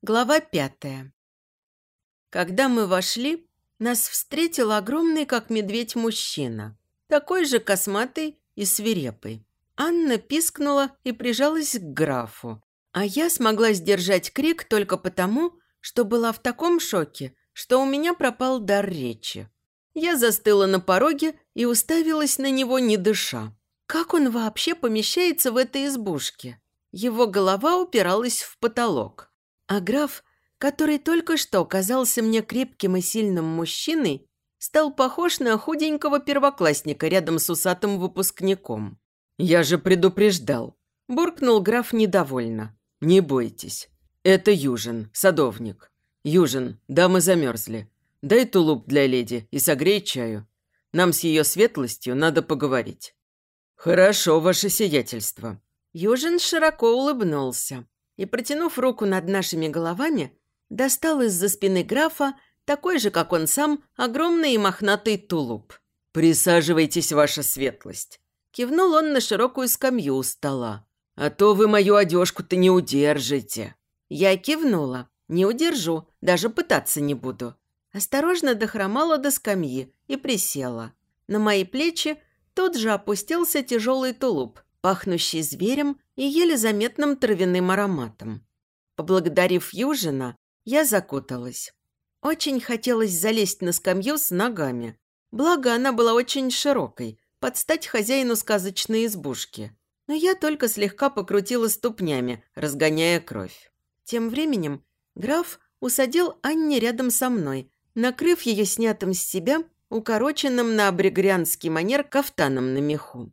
Глава пятая. Когда мы вошли, нас встретил огромный, как медведь, мужчина. Такой же косматый и свирепый. Анна пискнула и прижалась к графу. А я смогла сдержать крик только потому, что была в таком шоке, что у меня пропал дар речи. Я застыла на пороге и уставилась на него, не дыша. Как он вообще помещается в этой избушке? Его голова упиралась в потолок. А граф, который только что казался мне крепким и сильным мужчиной, стал похож на худенького первоклассника рядом с усатым выпускником. «Я же предупреждал», – буркнул граф недовольно. «Не бойтесь. Это Южин, садовник. Южин, дамы замерзли. Дай тулуп для леди и согрей чаю. Нам с ее светлостью надо поговорить». «Хорошо, ваше сиятельство». Южин широко улыбнулся и, протянув руку над нашими головами, достал из-за спины графа такой же, как он сам, огромный и мохнатый тулуп. «Присаживайтесь, ваша светлость!» Кивнул он на широкую скамью у стола. «А то вы мою одежку-то не удержите!» Я кивнула. «Не удержу, даже пытаться не буду». Осторожно дохромала до скамьи и присела. На мои плечи тут же опустился тяжелый тулуп, пахнущий зверем и еле заметным травяным ароматом. Поблагодарив Южина, я закуталась. Очень хотелось залезть на скамью с ногами. Благо, она была очень широкой, под стать хозяину сказочной избушки. Но я только слегка покрутила ступнями, разгоняя кровь. Тем временем граф усадил Анне рядом со мной, накрыв ее снятым с себя укороченным на абригрянский манер кафтаном на меху.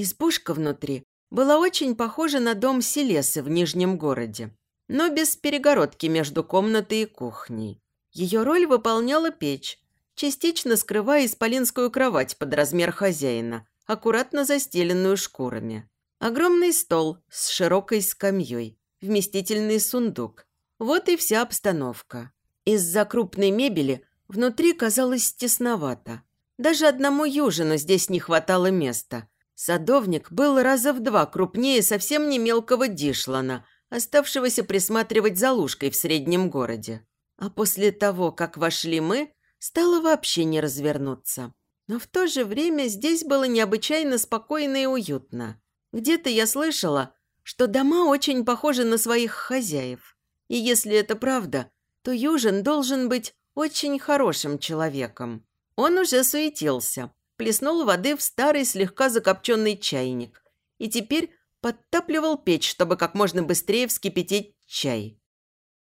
Избушка внутри была очень похожа на дом Селесы в Нижнем городе, но без перегородки между комнатой и кухней. Ее роль выполняла печь, частично скрывая исполинскую кровать под размер хозяина, аккуратно застеленную шкурами. Огромный стол с широкой скамьей, вместительный сундук. Вот и вся обстановка. Из-за крупной мебели внутри казалось тесновато. Даже одному южину здесь не хватало места – Садовник был раза в два крупнее совсем не мелкого дишлана, оставшегося присматривать за лужкой в среднем городе. А после того, как вошли мы, стало вообще не развернуться. Но в то же время здесь было необычайно спокойно и уютно. Где-то я слышала, что дома очень похожи на своих хозяев. И если это правда, то Южин должен быть очень хорошим человеком. Он уже суетился, плеснул воды в старый слегка закопченный чайник и теперь подтапливал печь, чтобы как можно быстрее вскипятить чай.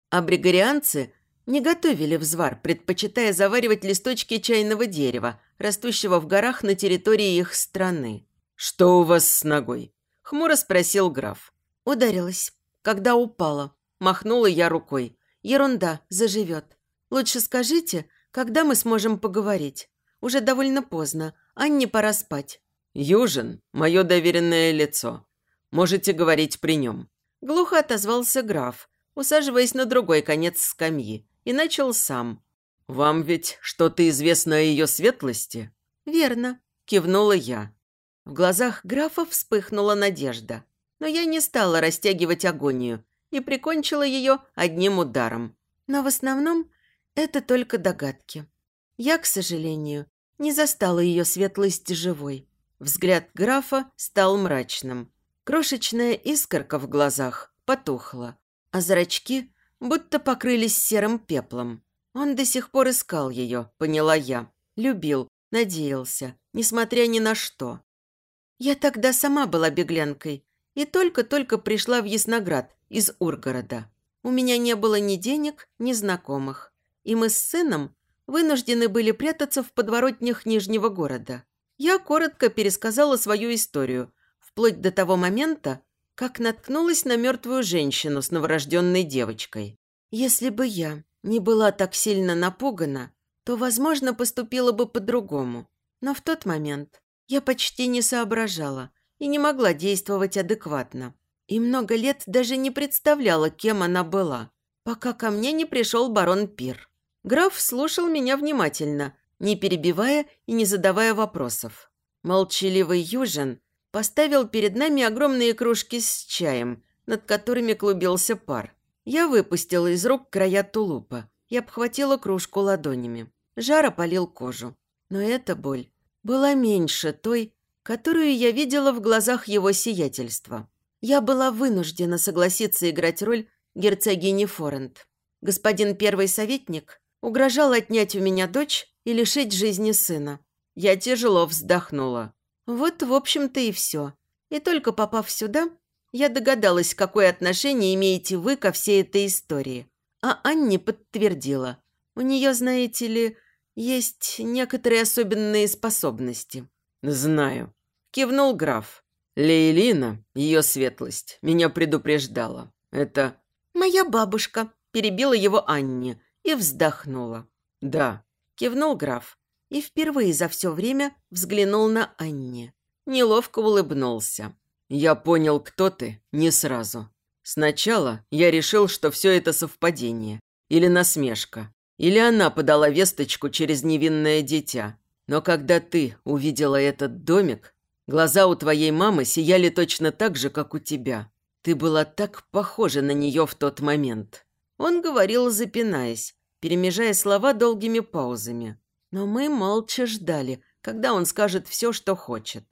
Абригорианцы не готовили взвар, предпочитая заваривать листочки чайного дерева, растущего в горах на территории их страны. «Что у вас с ногой?» – хмуро спросил граф. «Ударилась. Когда упала. Махнула я рукой. Ерунда, заживет. Лучше скажите, когда мы сможем поговорить. Уже довольно поздно. Анне пора спать». «Южин – мое доверенное лицо. Можете говорить при нем». Глухо отозвался граф, усаживаясь на другой конец скамьи, и начал сам. «Вам ведь что-то известно о ее светлости?» «Верно», – кивнула я. В глазах графа вспыхнула надежда, но я не стала растягивать агонию и прикончила ее одним ударом. Но в основном это только догадки. Я, к сожалению, не застала ее светлость живой. Взгляд графа стал мрачным. Крошечная искорка в глазах потухла, а зрачки будто покрылись серым пеплом. Он до сих пор искал ее, поняла я. Любил, надеялся, несмотря ни на что. Я тогда сама была беглянкой и только-только пришла в Ясноград из Ургорода. У меня не было ни денег, ни знакомых. И мы с сыном вынуждены были прятаться в подворотнях Нижнего города. Я коротко пересказала свою историю, вплоть до того момента, как наткнулась на мертвую женщину с новорожденной девочкой. Если бы я не была так сильно напугана, то, возможно, поступила бы по-другому. Но в тот момент я почти не соображала и не могла действовать адекватно. И много лет даже не представляла, кем она была, пока ко мне не пришел барон Пир. Граф слушал меня внимательно, не перебивая и не задавая вопросов. Молчаливый Южин поставил перед нами огромные кружки с чаем, над которыми клубился пар. Я выпустила из рук края тулупа и обхватила кружку ладонями. Жар опалил кожу. Но эта боль была меньше той, которую я видела в глазах его сиятельства. Я была вынуждена согласиться играть роль герцогини Форент. Господин первый советник угрожал отнять у меня дочь и лишить жизни сына. Я тяжело вздохнула. Вот, в общем-то, и все. И только попав сюда, я догадалась, какое отношение имеете вы ко всей этой истории. А Анне подтвердила. У нее, знаете ли, есть некоторые особенные способности. «Знаю», – кивнул граф. Лейлина, ее светлость, меня предупреждала. Это... «Моя бабушка», – перебила его Анне и вздохнула. «Да», – кивнул граф и впервые за все время взглянул на Анне. Неловко улыбнулся. «Я понял, кто ты, не сразу. Сначала я решил, что все это совпадение. Или насмешка. Или она подала весточку через невинное дитя. Но когда ты увидела этот домик, глаза у твоей мамы сияли точно так же, как у тебя. Ты была так похожа на нее в тот момент». Он говорил, запинаясь, перемежая слова долгими паузами. Но мы молча ждали, когда он скажет все, что хочет.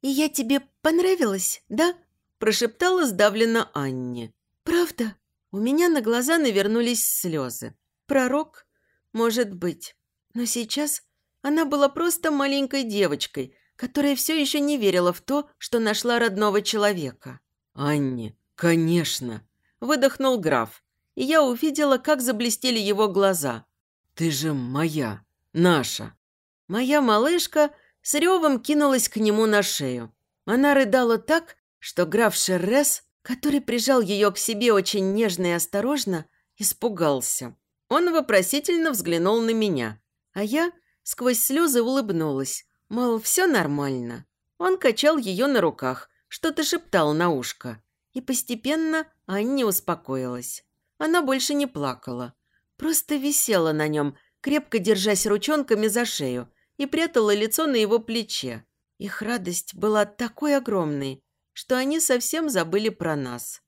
«И я тебе понравилась, да?» – прошептала сдавленно Анне. «Правда?» У меня на глаза навернулись слезы. Пророк? Может быть. Но сейчас она была просто маленькой девочкой, которая все еще не верила в то, что нашла родного человека. «Анне, конечно!» – выдохнул граф, и я увидела, как заблестели его глаза. «Ты же моя, наша!» Моя малышка с ревом кинулась к нему на шею. Она рыдала так, что граф Шеррес, который прижал ее к себе очень нежно и осторожно, испугался. Он вопросительно взглянул на меня, а я сквозь слезы улыбнулась, мол, все нормально. Он качал ее на руках, что-то шептал на ушко. И постепенно Анне успокоилась. Она больше не плакала, просто висела на нем, крепко держась ручонками за шею, и прятала лицо на его плече. Их радость была такой огромной, что они совсем забыли про нас.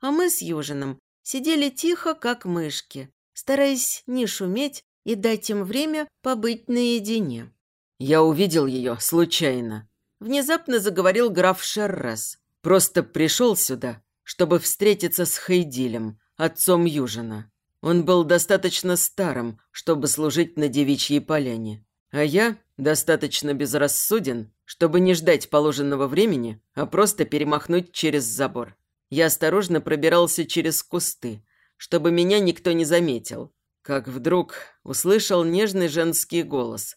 А мы с Южином сидели тихо, как мышки, стараясь не шуметь и дать им время побыть наедине. «Я увидел ее случайно», – внезапно заговорил граф Шеррес. «Просто пришел сюда, чтобы встретиться с Хейдилем, отцом Южина. Он был достаточно старым, чтобы служить на девичьей поляне. А я достаточно безрассуден, чтобы не ждать положенного времени, а просто перемахнуть через забор. Я осторожно пробирался через кусты, чтобы меня никто не заметил, как вдруг услышал нежный женский голос,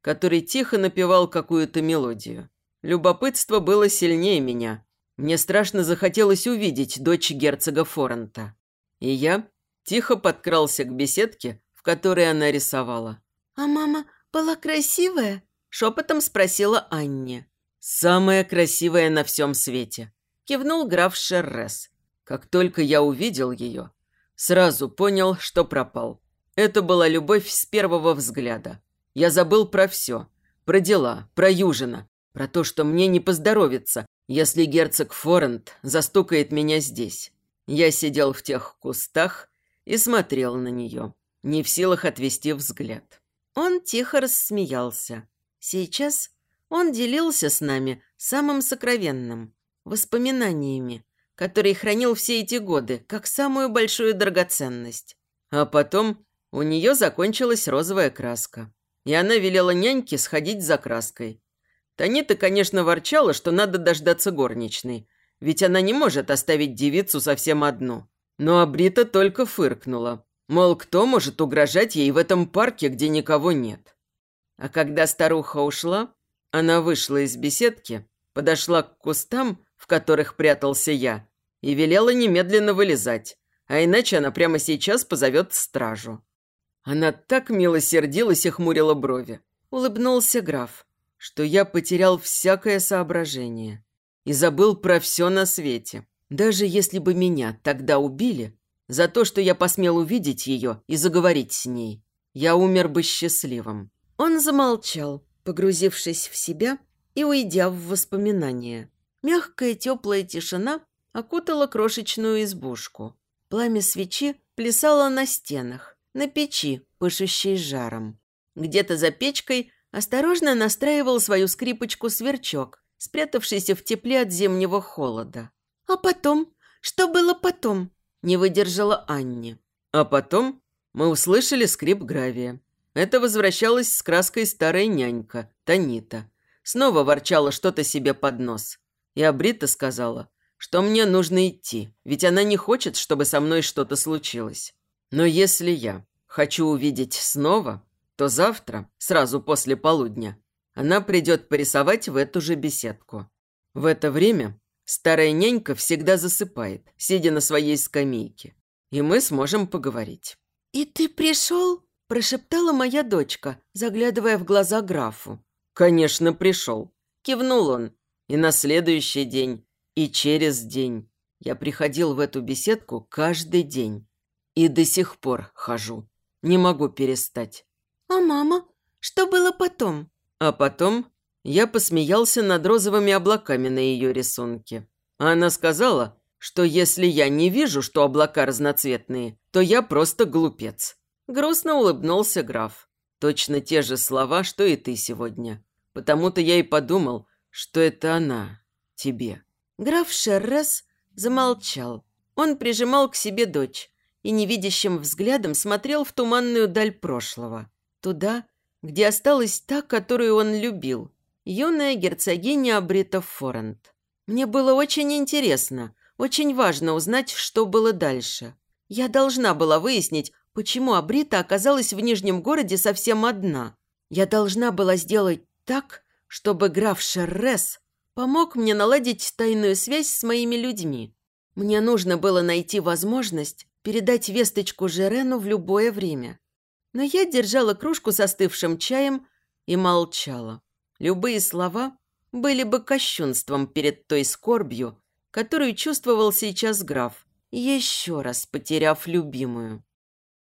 который тихо напевал какую-то мелодию. Любопытство было сильнее меня. Мне страшно захотелось увидеть дочь герцога Форента. И я тихо подкрался к беседке, в которой она рисовала. «А мама была красивая?» – шепотом спросила Анне. «Самая красивая на всем свете», – кивнул граф Шеррес. Как только я увидел ее, сразу понял, что пропал. Это была любовь с первого взгляда. Я забыл про все. Про дела, про Южина, про то, что мне не поздоровится, если герцог Форент застукает меня здесь. Я сидел в тех кустах и смотрел на нее, не в силах отвести взгляд. Он тихо рассмеялся. Сейчас он делился с нами самым сокровенным – воспоминаниями, которые хранил все эти годы, как самую большую драгоценность. А потом у нее закончилась розовая краска, и она велела няньке сходить за краской. Танита, конечно, ворчала, что надо дождаться горничной, ведь она не может оставить девицу совсем одну. Но Абрита только фыркнула. Мол, кто может угрожать ей в этом парке, где никого нет? А когда старуха ушла, она вышла из беседки, подошла к кустам, в которых прятался я, и велела немедленно вылезать, а иначе она прямо сейчас позовет стражу. Она так мило сердилась и хмурила брови. Улыбнулся граф, что я потерял всякое соображение и забыл про все на свете. Даже если бы меня тогда убили, за то, что я посмел увидеть ее и заговорить с ней, я умер бы счастливым. Он замолчал, погрузившись в себя и уйдя в воспоминания. Мягкая теплая тишина окутала крошечную избушку. Пламя свечи плясало на стенах, на печи, пышущей жаром. Где-то за печкой осторожно настраивал свою скрипочку сверчок, спрятавшийся в тепле от зимнего холода. «А потом? Что было потом?» – не выдержала Анни. А потом мы услышали скрип гравия. Это возвращалась с краской старая нянька, Танита. Снова ворчала что-то себе под нос. И Абрита сказала, что мне нужно идти, ведь она не хочет, чтобы со мной что-то случилось. Но если я хочу увидеть снова, то завтра, сразу после полудня, она придет порисовать в эту же беседку. В это время старая нянька всегда засыпает, сидя на своей скамейке, и мы сможем поговорить. «И ты пришел?» – прошептала моя дочка, заглядывая в глаза графу. «Конечно, пришел», – кивнул он. И на следующий день, и через день. Я приходил в эту беседку каждый день. И до сих пор хожу. Не могу перестать. «А мама? Что было потом?» А потом я посмеялся над розовыми облаками на ее рисунке. Она сказала, что если я не вижу, что облака разноцветные, то я просто глупец. Грустно улыбнулся граф. Точно те же слова, что и ты сегодня. Потому-то я и подумал, что это она тебе. Граф Шеррес замолчал. Он прижимал к себе дочь и невидящим взглядом смотрел в туманную даль прошлого. Туда, где осталась та, которую он любил, юная герцогиня Абрита Форент. Мне было очень интересно, очень важно узнать, что было дальше. Я должна была выяснить, почему Абрита оказалась в Нижнем городе совсем одна. Я должна была сделать так, чтобы граф Шеррес помог мне наладить тайную связь с моими людьми. Мне нужно было найти возможность передать весточку Жерену в любое время. Но я держала кружку с остывшим чаем и молчала. Любые слова были бы кощунством перед той скорбью, которую чувствовал сейчас граф, еще раз потеряв любимую.